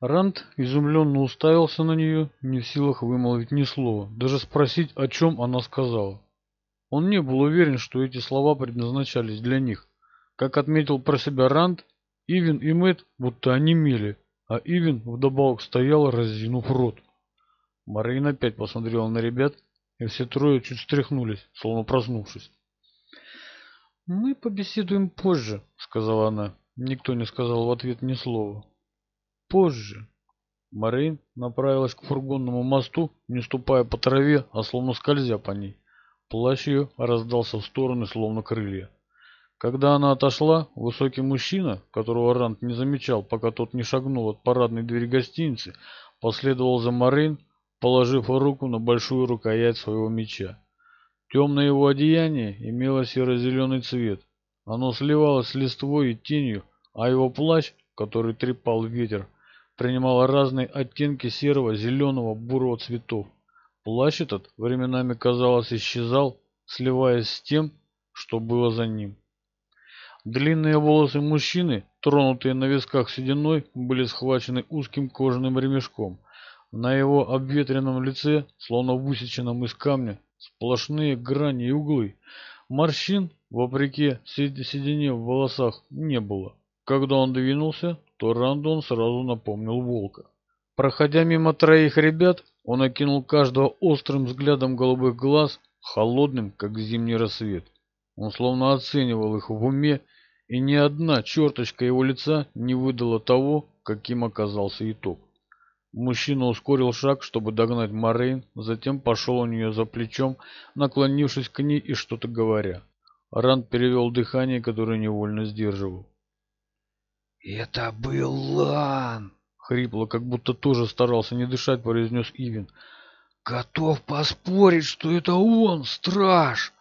Ранд изумленно уставился на нее, не в силах вымолвить ни слова, даже спросить, о чем она сказала. Он не был уверен, что эти слова предназначались для них. Как отметил про себя Ранд, Ивин и Мэтт, будто онемели, а Ивин вдобавок стоял, разинув рот. Марин опять посмотрела на ребят, и все трое чуть встряхнулись, словно проснувшись. «Мы побеседуем позже», — сказала она. Никто не сказал в ответ ни слова. Позже Марин направилась к фургонному мосту, не ступая по траве, а словно скользя по ней. Плащ ее раздался в стороны, словно крылья. Когда она отошла, высокий мужчина, которого Рант не замечал, пока тот не шагнул от парадной двери гостиницы, последовал за Марин, положив руку на большую рукоять своего меча. Темное его одеяние имело серо-зеленый цвет. Оно сливалось с листвой и тенью, а его плащ, который трепал ветер, принимала разные оттенки серого, зеленого, бурого цветов. Плащ этот временами, казалось, исчезал, сливаясь с тем, что было за ним. Длинные волосы мужчины, тронутые на висках сединой, были схвачены узким кожаным ремешком. На его обветренном лице, словно высеченном из камня, сплошные грани и углы. Морщин, вопреки седине в волосах, не было. Когда он двинулся, то Рандон сразу напомнил волка. Проходя мимо троих ребят, он окинул каждого острым взглядом голубых глаз, холодным, как зимний рассвет. Он словно оценивал их в уме, и ни одна черточка его лица не выдала того, каким оказался итог. Мужчина ускорил шаг, чтобы догнать Морейн, затем пошел у нее за плечом, наклонившись к ней и что-то говоря. Ранд перевел дыхание, которое невольно сдерживал. «Это был Лан!» — хрипло, как будто тоже старался не дышать, произнес Ивин. «Готов поспорить, что это он, страж!»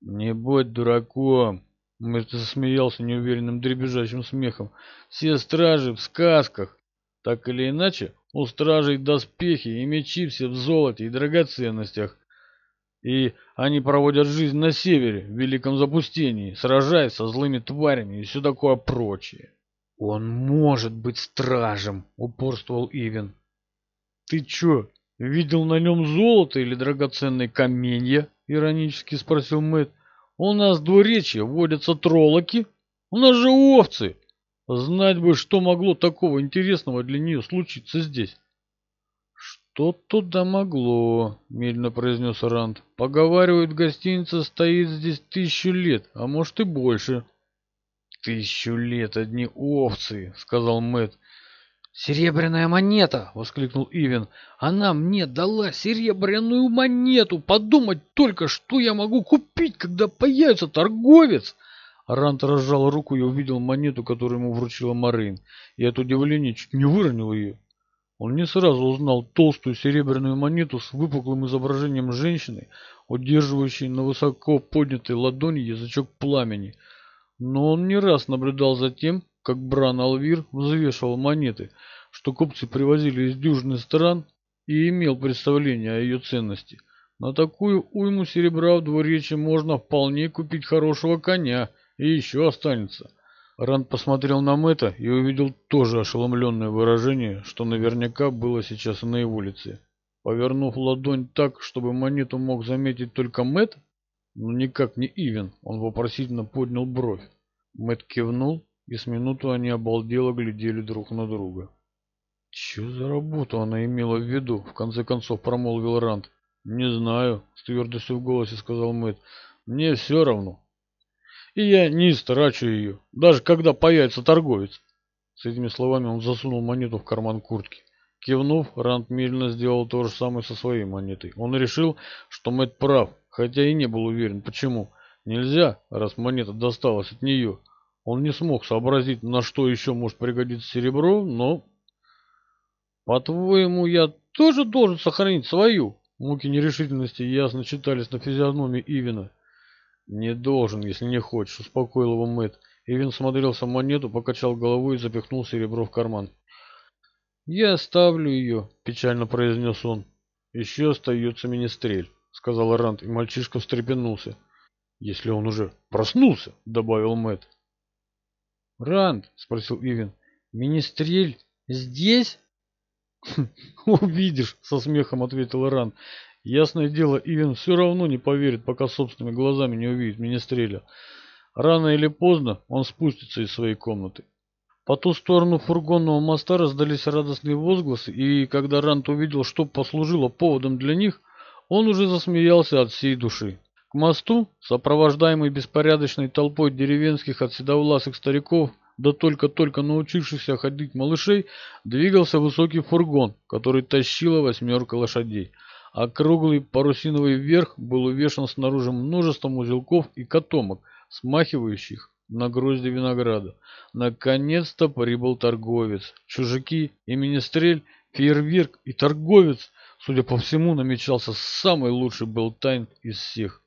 «Не будь дураком!» — Мэтт засмеялся неуверенным дребезжащим смехом. «Все стражи в сказках! Так или иначе, у стражей доспехи и мечи все в золоте и драгоценностях и они проводят жизнь на севере, в великом запустении, сражаясь со злыми тварями и все такое прочее. «Он может быть стражем!» — упорствовал Ивен. «Ты чё, видел на нем золото или драгоценные каменья?» — иронически спросил Мэтт. «У нас в двуречье водятся троллоки, у нас же овцы! Знать бы, что могло такого интересного для нее случиться здесь!» «Тут-то да могло», — медленно произнес Ранд. «Поговаривают, гостиница стоит здесь тысячу лет, а может и больше». «Тысячу лет одни овцы», — сказал Мэт. «Серебряная монета!» — воскликнул Ивен. «Она мне дала серебряную монету! Подумать только, что я могу купить, когда появится торговец!» Арант разжал руку и увидел монету, которую ему вручила Марин, и от удивления чуть не выронил ее. Он не сразу узнал толстую серебряную монету с выпуклым изображением женщины, удерживающей на высоко поднятой ладони язычок пламени. Но он не раз наблюдал за тем, как Бран Алвир взвешивал монеты, что купцы привозили из дюжины стран, и имел представление о ее ценности. На такую уйму серебра в двуречи можно вполне купить хорошего коня, и еще останется – Ранд посмотрел на Мэтта и увидел тоже ошеломленное выражение, что наверняка было сейчас на его лице. Повернув ладонь так, чтобы монету мог заметить только Мэтт, но никак не Ивен, он вопросительно поднял бровь. Мэтт кивнул, и с минуту они обалдело глядели друг на друга. «Чё за работу она имела в виду?» — в конце концов промолвил Ранд. «Не знаю», — с твердостью в голосе сказал Мэтт. «Мне все равно и я не истрачу ее, даже когда появится торговец. С этими словами он засунул монету в карман куртки. Кивнув, Ранд медленно сделал то же самое со своей монетой. Он решил, что Мэтт прав, хотя и не был уверен, почему. Нельзя, раз монета досталась от нее. Он не смог сообразить, на что еще может пригодиться серебро, но... «По-твоему, я тоже должен сохранить свою?» Муки нерешительности ясно читались на физиономии Ивина. «Не должен, если не хочешь», — успокоил его Мэтт. Эвин смотрелся монету, покачал головой и запихнул серебро в карман. «Я оставлю ее», — печально произнес он. «Еще остается министрель», — сказал Рант, и мальчишка встрепенулся. «Если он уже проснулся», — добавил Мэтт. «Рант», — спросил Ивин, — «министрель здесь?» «Хм, «Увидишь», — со смехом ответил Ран. Ясное дело, Ивен все равно не поверит, пока собственными глазами не увидит Министреля. Рано или поздно он спустится из своей комнаты. По ту сторону фургонного моста раздались радостные возгласы, и когда Рант увидел, что послужило поводом для них, он уже засмеялся от всей души. К мосту, сопровождаемый беспорядочной толпой деревенских от седовласых стариков, да только-только научившихся ходить малышей, двигался высокий фургон, который тащила восьмерка лошадей округлый парусиновый верх был увешан снаружи множеством узелков и котомок, смахивающих на грозди винограда. Наконец-то прибыл торговец. Чужаки и министрель, фейерверк и торговец, судя по всему, намечался самый лучший балтайн из всех.